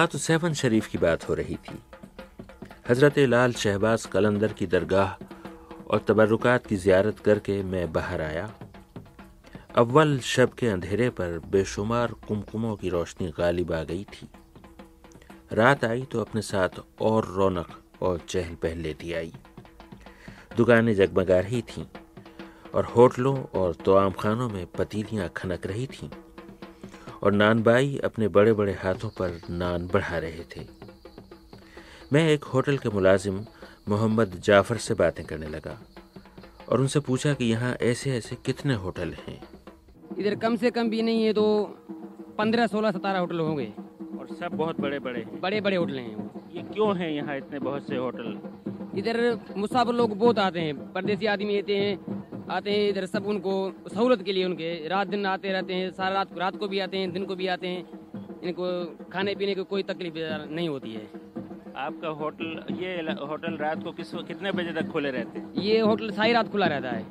ہاں تو سیون شریف کی بات ہو رہی تھی۔ حضرت لال شہباز قلندر کی درگاہ اور تبرکات کی زیارت کر کے میں باہر آیا۔ اول شب کے اندھیرے پر بے شمار کمکموں کی روشنی غالب آ گئی تھی۔ رات آئی تو اپنے ساتھ اور رونق اور چہل پہل لیتی آئی۔ دکانیں جگمگا رہی تھیں اور ہوٹلوں اور توام خانوں میں پتیلیاں کھنک رہی تھیں۔ اور نان بائی اپنے بڑے بڑے ہاتھوں پر نان بڑھا رہے تھے۔ میں ایک ہوٹل کے ملازم محمد جعفر سے باتیں کرنے لگا اور ان سے پوچھا کہ یہاں ایسے ایسے کتنے ہوٹل ہیں۔ ادھر کم سے کم بھی نہیں ہے تو پندرہ سولہ ستارہ ہوٹل ہوں گے۔ اور سب بہت بڑے بڑے ہیں۔ بڑے بڑے ہوٹل ہیں۔ یہ کیوں ہیں یہاں اتنے بہت سے ہوٹل؟ ادھر مسافر لوگ بہت آتے ہیں پردیسی آدمی آتے ہیں آتے ہیں ادھر سب ان کو سہولت کے لیے ان کے۔ رات دن آتے رہتے ہیں سارا رات رات کو بھی آتے ہیں دن کو بھی آتے ہیں۔ ان کو کھانے پینے کی کوئی تکلیف نہیں ہوتی ہے۔ آپ کا ہوٹل یہ ہوٹل رات کو کس کتنے بجے تک کھلے رہتے ہیں؟ یہ ہوٹل ساری رات کھلا رہتا ہے۔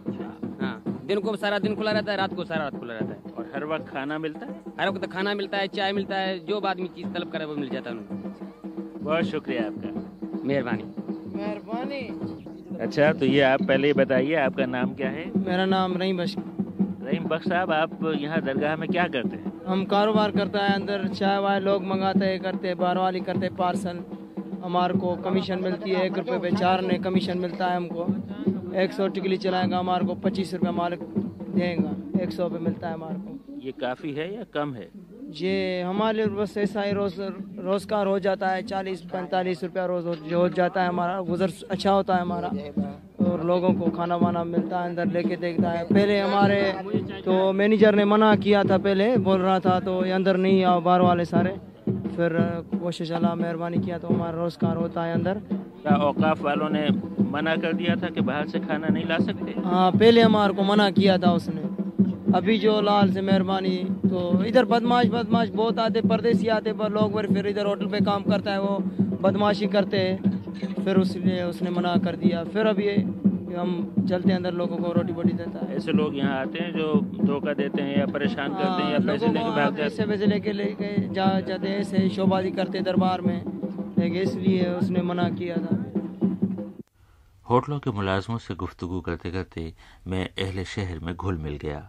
ہاں دن کو سارا دن کھلا رہتا ہے رات کو سارا رات کھلا رہتا ہے۔ اور ہر وقت کھانا ملتا ہے؟ ہر وقت کھانا ملتا ہے چائے ملتا ہے جو آدمی چیز طلب کرے وہ مل جاتا ہے۔ ان کو بہت شکریہ آپ کا۔ مہربانی۔ مہربانی۔ اچھا تو یہ آپ پہلے بتائیے آپ کا نام کیا ہے؟ میرا نام رحیم بش رحیم بخش صاحب آپ یہاں درگاہ میں کیا کرتے ہیں؟ ہم کاروبار کرتا ہے اندر چائے وائے لوگ منگاتے ہیں کرتے بار والی کرتے پارسل۔ ہمارے کو کمیشن ملتی ہے ایک روپے پہ چار نے کمیشن ملتا ہے ہم کو۔ ایک سو ٹکلی چلائے گا ہمارے کو پچیس روپے مالک دیں گا۔ ایک سو پہ ملتا ہے ہمارے کو۔ یہ کافی ہے یا کم ہے؟ یہ ہمارے بس ایسا ہی روز روزگار ہو جاتا ہے چالیس پینتالیس روپیہ روز جو ہو جاتا ہے ہمارا۔ گزر اچھا ہوتا ہے ہمارا۔ اور لوگوں کو کھانا وانا ملتا ہے اندر لے کے دیکھتا ہے۔ پہلے ہمارے تو مینیجر نے منع کیا تھا پہلے بول رہا تھا تو یہ اندر نہیں آؤ باہر والے سارے۔ پھر کوشش اللہ مہربانی کیا تو ہمارا روزگار ہوتا ہے اندر۔ اوقاف والوں نے منع کر دیا تھا کہ باہر سے کھانا نہیں لا سکتے؟ ہاں پہلے ہمارے کو منع کیا تھا اس نے۔ ابھی جو لال سے مہربانی تو ادھر بدماش بدماش بہت آتے پردیسی آتے پر لوگ پھر ادھر ہوٹل پہ کام کرتا ہے وہ بدماشی کرتے ہیں۔ پھر اس لیے اس نے منع کر دیا۔ پھر ابھی ہم چلتے ہیں اندر لوگوں کو روٹی بوٹی دیتا ہے۔ ایسے لوگ یہاں آتے ہیں جو دھوکہ دیتے ہیں یا پریشان کرتے ہیں یا پیسے لے کے بھاگ پیسے ویسے لے کے لے کے جا جاتے ہیں ایسے شوبازی کرتے دربار میں۔ لیکن اس لیے اس نے منع کیا تھا۔ ہوٹلوں کے ملازموں سے گفتگو کرتے کرتے میں اہل شہر میں گھل مل گیا۔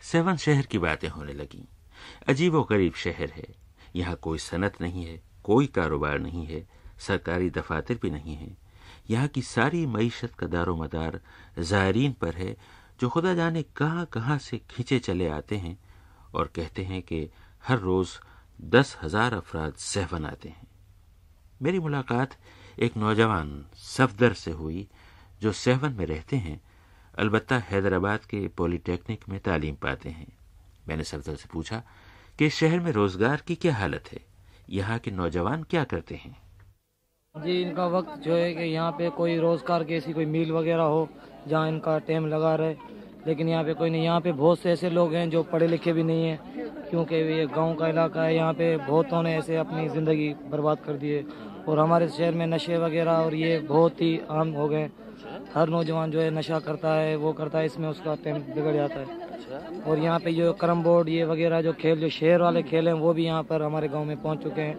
سیون شہر کی باتیں ہونے لگیں۔ عجیب و غریب شہر ہے۔ یہاں کوئی صنعت نہیں ہے، کوئی کاروبار نہیں ہے، سرکاری دفاتر بھی نہیں ہے یہاں کی ساری معیشت کا دار و مدار زائرین پر ہے، جو خدا جانے کہاں کہاں سے کھینچے چلے آتے ہیں اور کہتے ہیں کہ ہر روز دس ہزار افراد سیون آتے ہیں۔ میری ملاقات ایک نوجوان صفدر سے ہوئی جو سیون میں رہتے ہیں۔ البتہ حیدرآباد کے پولی ٹیکنک میں تعلیم پاتے ہیں۔ میں نے صفدر سے پوچھا کہ شہر میں روزگار کی کیا حالت ہے؟ یہاں کے نوجوان کیا کرتے ہیں؟ جی ان کا وقت جو ہے کہ یہاں پہ کوئی روزگار کی ایسی کوئی میل وغیرہ ہو جہاں ان کا ٹائم لگا رہے، لیکن یہاں پہ کوئی نہیں۔ یہاں پہ بہت سے ایسے لوگ ہیں جو پڑھے لکھے بھی نہیں ہیں، کیونکہ یہ گاؤں کا علاقہ ہے۔ یہاں پہ بہتوں نے ایسے اپنی زندگی برباد کر دیے اور ہمارے شہر میں نشے وغیرہ اور یہ بہت ہی عام ہو گئے ہر نوجوان جو ہے نشہ کرتا ہے وہ کرتا ہے اس میں اس کا ٹائم بگڑ جاتا ہے۔ اور یہاں پہ جو کرم بورڈ یہ وغیرہ جو کھیل جو شہر والے کھیل ہیں وہ بھی یہاں پر ہمارے گاؤں میں پہنچ چکے ہیں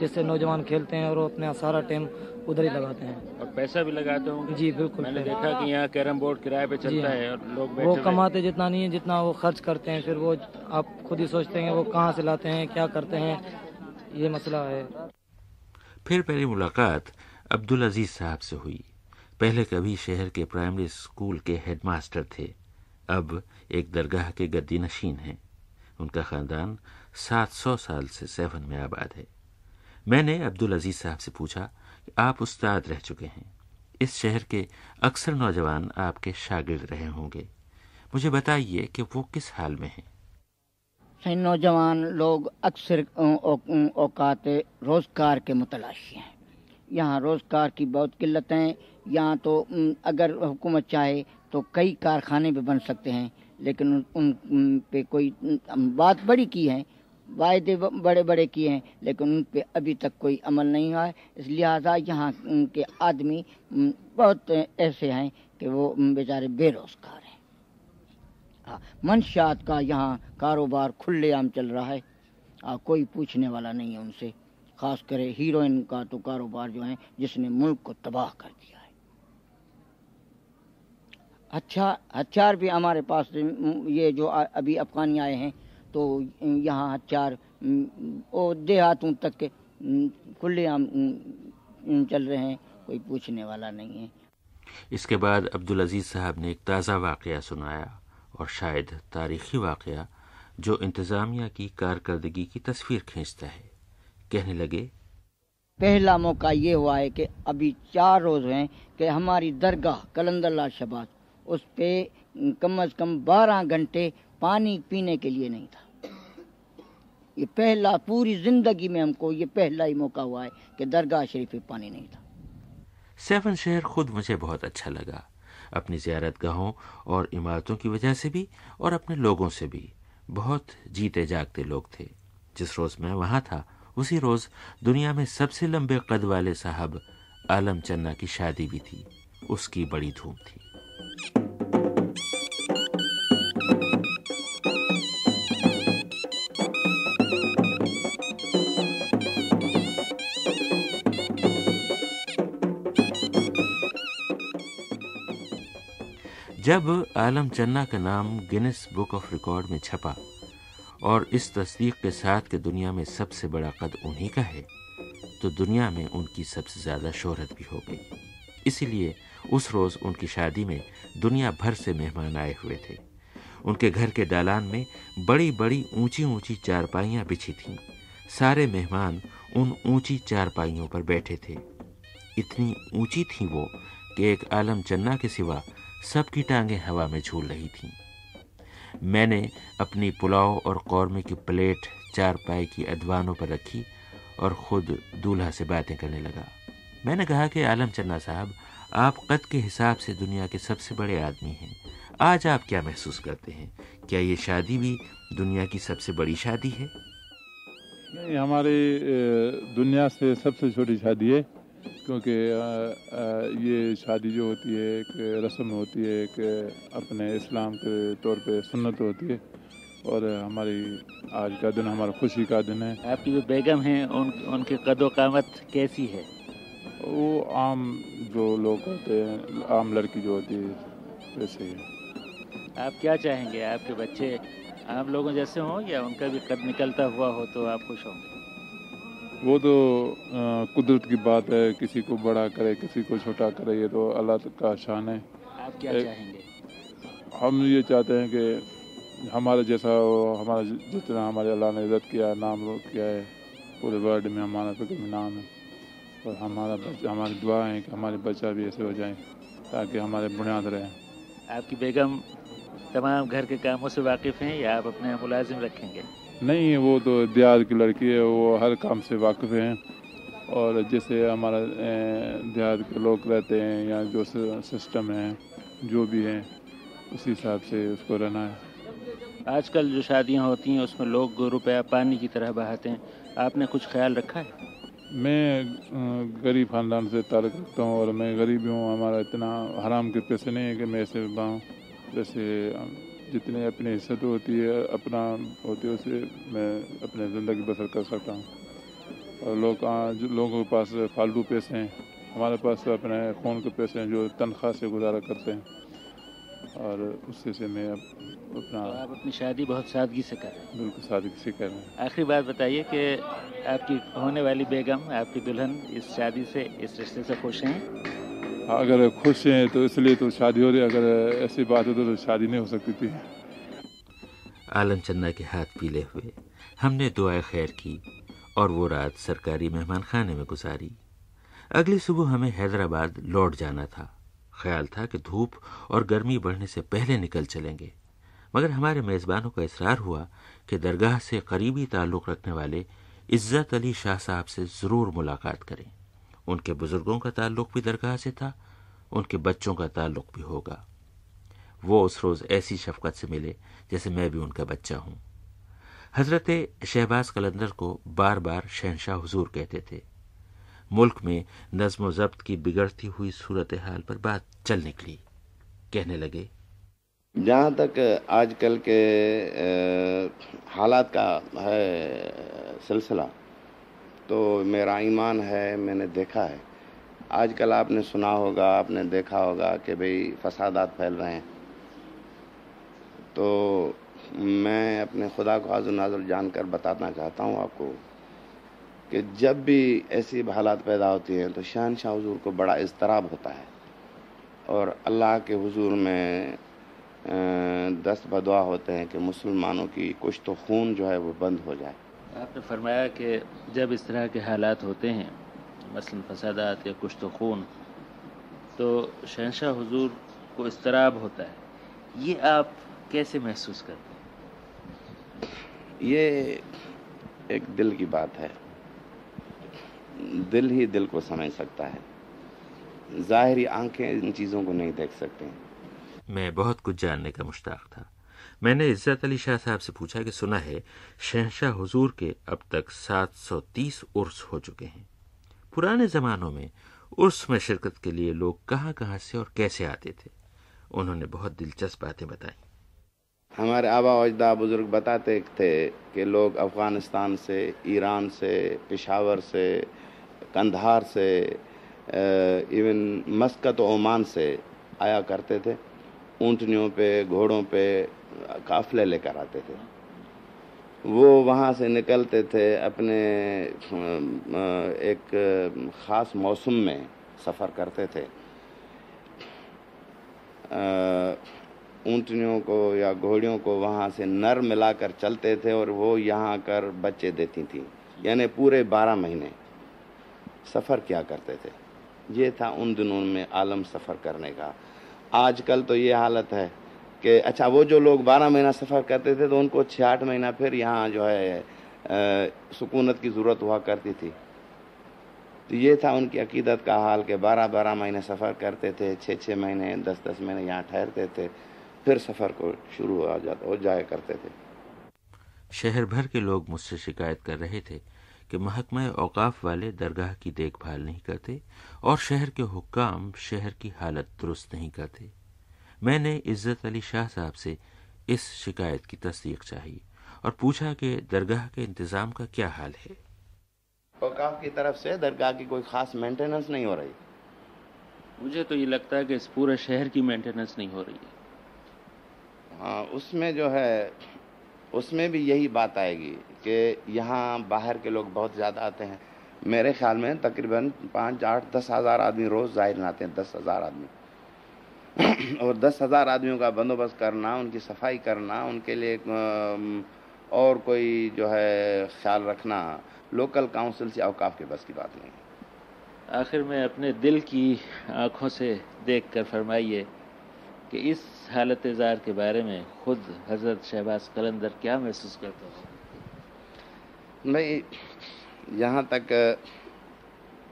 جس سے نوجوان کھیلتے ہیں اور وہ اپنا سارا ٹائم ادھر ہی لگاتے ہیں۔ اور پیسہ بھی لگاتے ہوں جی بالکل۔ میں نے دیکھا کہ یہاں کیرم بورڈ کرائے پہ چلتا ہے اور لوگ وہ کماتے جتنا نہیں ہے جتنا وہ خرچ کرتے ہیں پھر وہ آپ خود ہی سوچتے ہیں وہ کہاں سے لاتے ہیں کیا کرتے ہیں۔ یہ مسئلہ ہے۔ پھر پہلی ملاقات عبدالعزیز صاحب سے ہوئی۔ پہلے کبھی شہر کے پرائمری اسکول کے ہیڈ ماسٹر تھے۔ اب ایک درگاہ کے گدی نشین ہیں۔ ان کا خاندان سات سو سال سے سیون میں آباد ہے۔ میں نے عبدالعزیز صاحب سے پوچھا کہ آپ استاد رہ چکے ہیں۔ اس شہر کے اکثر نوجوان آپ کے شاگرد رہے ہوں گے۔ مجھے بتائیے کہ وہ کس حال میں ہیں نوجوان لوگ اکثر اوقات روزگار کے متلاشی ہیں۔ یہاں روزگار کی بہت قلت ہیں۔ یہاں تو اگر حکومت چاہے تو کئی کارخانے بھی بن سکتے ہیں، لیکن ان پہ کوئی بات بڑی کی ہے، وعدے بڑے بڑے کیے ہیں، لیکن ان پہ ابھی تک کوئی عمل نہیں ہوا ہے۔ اس لہٰذا یہاں کے آدمی بہت ایسے ہیں کہ وہ بیچارے بے روزگار ہیں۔ ہاں منشیات کا یہاں کاروبار کھلے عام چل رہا ہے۔ ہاں، کوئی پوچھنے والا نہیں ہے ان سے۔ خاص کر ہیروئن کا تو کاروبار جو ہے جس نے ملک کو تباہ کر دیا ہے۔ اچھا ہتھیار بھی ہمارے پاس یہ جو ابھی افغانی آئے ہیں تو یہاں ہتھیار دیہاتوں تک کے کھلے عام چل رہے ہیں، کوئی پوچھنے والا نہیں ہے۔ اس کے بعد عبدالعزیز صاحب نے ایک تازہ واقعہ سنایا اور شاید تاریخی واقعہ جو انتظامیہ کی کارکردگی کی تصویر کھینچتا ہے۔ کہنے لگے پہلا موقع یہ ہوا ہے کہ ابھی چار روز ہیں کہ ہماری درگاہ کلندر لال شباز اس پہ کم از کم بارہ گھنٹے پانی پینے کے لیے نہیں تھا۔ یہ پہلا پوری زندگی میں ہم کو یہ پہلا ہی موقع ہوا ہے کہ درگاہ شریف پہ پانی نہیں تھا۔ سیون شہر خود مجھے بہت اچھا لگا اپنی زیارت گاہوں اور عمارتوں کی وجہ سے بھی اور اپنے لوگوں سے بھی۔ بہت جیتے جاگتے لوگ تھے۔ جس روز میں وہاں تھا اسی روز دنیا میں سب سے لمبے قد والے صاحب عالم چنا کی شادی بھی تھی۔ اس کی بڑی دھوم تھی۔ جب عالم چنا کا نام گنس بک آف ریکارڈ میں چھپا اور اس تصدیق کے ساتھ کہ دنیا میں سب سے بڑا قد انہی کا ہے، تو دنیا میں ان کی سب سے زیادہ شہرت بھی ہو گئی۔ اسی لیے اس روز ان کی شادی میں دنیا بھر سے مہمان آئے ہوئے تھے۔ ان کے گھر کے دالان میں بڑی بڑی اونچی اونچی چارپائیاں بچھی تھیں۔ سارے مہمان ان اونچی چارپائیوں پر بیٹھے تھے۔ اتنی اونچی تھیں وہ کہ ایک عالم چنا کے سوا سب کی ٹانگیں ہوا میں جھول رہی تھیں۔ میں نے اپنی پلاؤ اور قورمے کی پلیٹ چار پائے کی ادوانوں پر رکھی اور خود دولہا سے باتیں کرنے لگا۔ میں نے کہا کہ عالم چنا صاحب، آپ قد کے حساب سے دنیا کے سب سے بڑے آدمی ہیں۔ آج آپ کیا محسوس کرتے ہیں؟ کیا یہ شادی بھی دنیا کی سب سے بڑی شادی ہے؟ نہیں، ہماری دنیا سے سب سے چھوٹی شادی ہے۔ کیونکہ یہ شادی جو ہوتی ہے ایک رسم ہوتی ہے ایک اپنے اسلام کے طور پہ سنت ہوتی ہے اور ہماری آج کا دن ہمارا خوشی کا دن ہے۔ آپ کی جو بیگم ہیں ان ان کی قد و قامت کیسی ہے؟ وہ عام جو لوگ ہوتے ہیں عام لڑکی جو ہوتی ہے ویسے ہی آپ کیا چاہیں گے؟ آپ کے بچے عام لوگوں جیسے ہوں یا ان کا بھی قد نکلتا ہوا ہو تو آپ خوش ہوں گے؟ وہ تو قدرت کی بات ہے کسی کو بڑا کرے کسی کو چھوٹا کرے یہ تو اللہ کا شان ہے۔ آپ کیا چاہیں گے؟ ہم یہ چاہتے ہیں کہ ہمارا جیسا ہمارا جتنا ہمارے اللہ نے عزت کیا نام رو کیا ہے پورے ورلڈ میں ہمارا فکر میں نام ہے۔ اور ہمارا بچہ ہماری دعا ہے کہ ہمارے بچہ بھی ایسے ہو جائیں تاکہ ہمارے بنیاد رہیں۔ آپ کی بیگم تمام گھر کے کاموں سے واقف ہیں یا آپ اپنے ملازم رکھیں گے؟ نہیں وہ تو دیہات کی لڑکی ہے وہ ہر کام سے واقف ہیں۔ اور جیسے ہمارا دیہات کے لوگ رہتے ہیں یا جو سسٹم ہے جو بھی ہیں اسی حساب سے اس کو رہنا ہے۔ آج کل جو شادیاں ہوتی ہیں اس میں لوگ روپیہ پانی کی طرح بہاتے ہیں۔ آپ نے کچھ خیال رکھا ہے؟ میں غریب خاندان سے تعلق رکھتا ہوں اور میں غریب ہوں۔ ہمارا اتنا حرام کے پیسے نہیں ہے کہ میں ایسے باؤں ویسے جتنے اپنی حصت ہوتی ہے اپنا ہوتی ہے اسے میں اپنے زندگی بسر کر سکتا ہوں۔ اور لوگ لوگوں کے پاس فالتو پیسے ہیں ہمارے پاس اپنے خون کے پیسے ہیں جو تنخواہ سے گزارا کرتے ہیں۔ اور اس سے سے میں اپنا آپ اپنی شادی بہت سادگی سے کر رہے ہیں۔ بالکل سادگی سے کر رہے ہیں۔ آخری بات بتائیے کہ آپ کی ہونے والی بیگم آپ کی دلہن اس شادی سے اس رشتے سے خوش ہیں؟ اگر خوش ہیں تو اس لیے تو شادی ہو رہی اگر ایسی بات ہوتی تو شادی نہیں ہو سکتی تھی۔ عالم چنا کے ہاتھ پیلے ہوئے۔ ہم نے دعائیں خیر کی اور وہ رات سرکاری مہمان خانے میں گزاری۔ اگلی صبح ہمیں حیدرآباد لوٹ جانا تھا۔ خیال تھا کہ دھوپ اور گرمی بڑھنے سے پہلے نکل چلیں گے۔ مگر ہمارے میزبانوں کا اصرار ہوا کہ درگاہ سے قریبی تعلق رکھنے والے عزت علی شاہ صاحب سے ضرور ملاقات کریں۔ ان کے بزرگوں کا تعلق بھی درگاہ سے تھا، ان کے بچوں کا تعلق بھی ہوگا۔ وہ اس روز ایسی شفقت سے ملے جیسے میں بھی ان کا بچہ ہوں۔ حضرت شہباز قلندر کو بار بار شہنشاہ حضور کہتے تھے۔ ملک میں نظم و ضبط کی بگڑتی ہوئی صورتحال پر بات چل نکلی۔ کہنے لگے، جہاں تک آج کل کے حالات کا ہے، سلسلہ تو میرا ایمان ہے، میں نے دیکھا ہے۔ آج کل آپ نے سنا ہوگا، آپ نے دیکھا ہوگا کہ بھئی فسادات پھیل رہے ہیں۔ تو میں اپنے خدا کو حاضر ناظر جان کر بتانا چاہتا ہوں آپ کو کہ جب بھی ایسی حالات پیدا ہوتی ہیں تو شہنشاہ حضور کو بڑا اضطراب ہوتا ہے۔ اور اللہ کے حضور میں دست بدعا ہوتے ہیں کہ مسلمانوں کی کچھ تو خون جو ہے وہ بند ہو جائے۔ آپ نے فرمایا کہ جب اس طرح کے حالات ہوتے ہیں مثلا فسادات یا کچھ تو خون تو شہنشاہ حضور کو اضطراب ہوتا ہے۔ یہ آپ کیسے محسوس کرتے ہیں؟ یہ ایک دل کی بات ہے۔ دل ہی دل کو سمجھ سکتا ہے۔ ظاہری آنکھیں ان چیزوں کو نہیں دیکھ سکتے۔ میں بہت کچھ جاننے کا مشتاق تھا۔ میں نے عزت علی شاہ صاحب سے پوچھا کہ سنا ہے، شہنشاہ حضور کے اب تک سات سو تیس عرس ہو چکے ہیں۔ پرانے زمانوں میں عرس میں شرکت کے لیے لوگ کہاں کہاں سے اور کیسے آتے تھے؟ انہوں نے بہت دلچسپ باتیں بتائیں۔ ہمارے آبا اجدا بزرگ بتاتے تھے کہ لوگ افغانستان سے، ایران سے، پشاور سے، کندھار سے ایون مسکت و عمان سے آیا کرتے تھے۔ اونٹنیوں پہ، گھوڑوں پہ قافلے لے کر آتے تھے۔ وہ وہاں سے نکلتے تھے اپنے، ایک خاص موسم میں سفر کرتے تھے۔ اونٹنیوں کو یا گھوڑیوں کو وہاں سے نر ملا کر چلتے تھے اور وہ یہاں کر بچے دیتی تھیں۔ یعنی پورے بارہ مہینے سفر کیا کرتے تھے۔ یہ تھا ان دنوں میں عالم سفر کرنے کا۔ آج کل تو یہ حالت ہے۔ کہ اچھا وہ جو لوگ بارہ مہینہ سفر کرتے تھے تو ان کو چھ آٹھ مہینہ پھر یہاں جو ہے سکونت کی ضرورت ہوا کرتی تھی۔ تو یہ تھا ان کی عقیدت کا حال کہ بارہ بارہ مہینے سفر کرتے تھے، چھ چھ مہینے، دس دس مہینے یہاں ٹھہرتے تھے، پھر سفر کو شروع ہو جاتا ہو جایا کرتے تھے۔ شہر بھر کے لوگ مجھ سے شکایت کر رہے تھے کہ محکمہ اوقاف والے درگاہ کی دیکھ بھال نہیں کرتے اور شہر کے حکام شہر کی حالت درست نہیں کرتے۔ میں نے عزت علی شاہ صاحب سے اس شکایت کی تصدیق چاہی اور پوچھا کہ درگاہ کے انتظام کا کیا حال ہے؟ اوقاف کی طرف سے درگاہ کی کوئی خاص مینٹیننس نہیں ہو رہی۔ مجھے تو یہ لگتا ہے کہ اس پورے شہر کی مینٹیننس نہیں ہو رہی ہے۔ ہاں اس میں جو ہے اس میں بھی یہی بات آئے گی کہ یہاں باہر کے لوگ بہت زیادہ آتے ہیں۔ میرے خیال میں تقریباً پانچ آٹھ دس ہزار آدمی روز ظاہر آتے ہیں دس ہزار آدمی۔ اور دس ہزار آدمیوں کا بندوبست کرنا ان کی صفائی کرنا ان کے لیے اور کوئی جو ہے خیال رکھنا لوکل کاؤنسل سے اوقاف کے بس کی بات نہیں۔ آخر میں اپنے دل کی آنکھوں سے دیکھ کر فرمائیے کہ اس حالت اظہار کے بارے میں خود حضرت شہباز قلندر کیا محسوس کرتا ہوں بھائی یہاں تک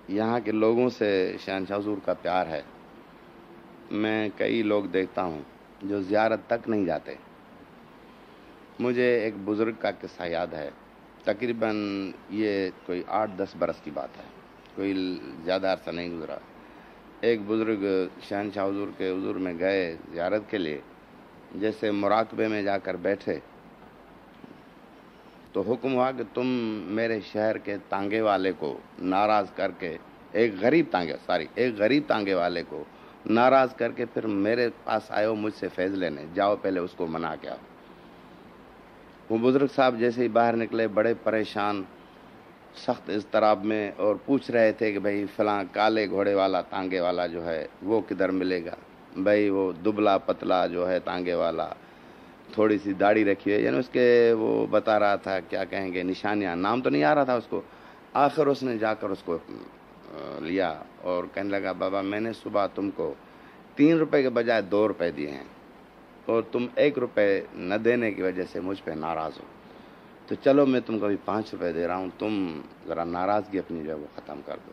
یہاں کے لوگوں سے شہنشاہ حضور کا پیار ہے۔ میں کئی لوگ دیکھتا ہوں جو زیارت تک نہیں جاتے۔ مجھے ایک بزرگ کا قصہ یاد ہے۔ تقریباً یہ کوئی آٹھ دس برس کی بات ہے۔ کوئی زیادہ عرصہ نہیں گزرا۔ ایک بزرگ شہنشاہ حضور کے حضور میں گئے زیارت کے لیے۔ جیسے مراقبے میں جا کر بیٹھے۔ تو حکم ہوا کہ تم میرے شہر کے تانگے والے کو ناراض کر کے، ایک غریب تانگے ساری ایک غریب تانگے والے کو ناراض کر کے پھر میرے پاس آئے ہو، مجھ سے فیض لینے۔ جاؤ پہلے اس کو منا کے آؤ۔ وہ بزرگ صاحب جیسے ہی باہر نکلے، بڑے پریشان، سخت اضطراب میں اور پوچھ رہے تھے کہ بھائی، فلاں کالے گھوڑے والا، تانگے والا جو ہے، وہ کدھر ملے گا؟ بھائی، وہ دبلا پتلا جو ہے، تانگے والا۔ تھوڑی سی داڑھی رکھی ہے۔ یعنی اس کے وہ بتا رہا تھا، کیا کہیں گے؟ نشانیاں۔ نام تو نہیں آ رہا تھا اس کو۔ آخر اس نے جا کر اس کو لیا اور کہنے لگا، بابا، میں نے صبح تم کو تین روپے کے بجائے دو روپے دیے ہیں اور تم ایک روپے نہ دینے کی وجہ سے مجھ پہ ناراض ہو۔ تو چلو، میں تم کو ابھی پانچ روپے دے رہا ہوں، تم ذرا ناراضگی اپنی جو ہے وہ ختم کر دو۔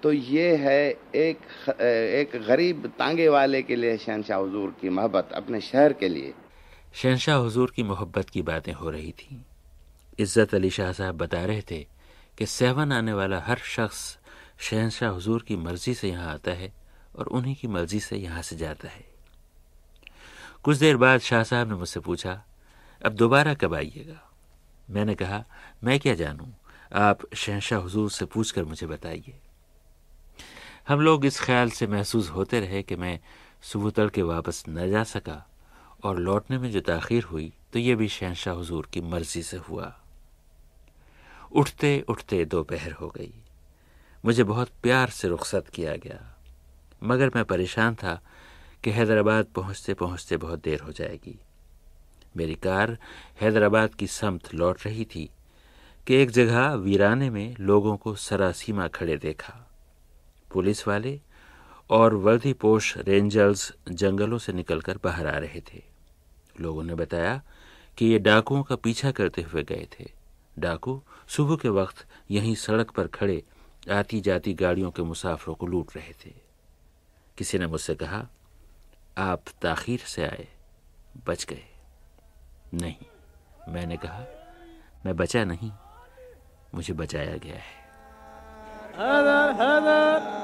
تو یہ ہے ایک ایک غریب تانگے والے کے لیے شہنشاہ حضور کی محبت اپنے شہر کے لیے۔ شہنشاہ حضور کی محبت کی باتیں ہو رہی تھیں۔ عزت علی شاہ صاحب بتا رہے تھے کہ سیون آنے والا ہر شخص شہنشاہ حضور کی مرضی سے یہاں آتا ہے اور انہی کی مرضی سے یہاں سے جاتا ہے۔ کچھ دیر بعد شاہ صاحب نے مجھ سے پوچھا، اب دوبارہ کب آئیے گا؟ میں نے کہا، میں کیا جانوں؟ آپ شہنشاہ حضور سے پوچھ کر مجھے بتائیے۔ ہم لوگ اس خیال سے محسوس ہوتے رہے کہ میں صبح تڑ کے واپس نہ جا سکا اور لوٹنے میں جو تاخیر ہوئی تو یہ بھی شہنشاہ حضور کی مرضی سے ہوا۔ اٹھتے اٹھتے دوپہر ہو گئی۔ مجھے بہت پیار سے رخصت کیا گیا، مگر میں پریشان تھا کہ حیدرآباد پہنچتے پہنچتے بہت دیر ہو جائے گی۔ میری کار حیدرآباد کی سمت لوٹ رہی تھی کہ ایک جگہ ویرانے میں لوگوں کو سراسیما کھڑے دیکھا۔ پولیس والے اور وردی پوش رینجرز جنگلوں سے نکل کر باہر آ رہے تھے۔ لوگوں نے بتایا کہ یہ ڈاکوؤں کا پیچھا کرتے ہوئے گئے تھے۔ ڈاکو صبح کے وقت یہیں سڑک پر کھڑے آتی جاتی گاڑیوں کے مسافروں کو لوٹ رہے تھے کسی نے مجھ سے کہا آپ تاخیر سے آئے بچ گئے نہیں میں نے کہا میں بچا نہیں مجھے بچایا گیا ہے حیدر حیدر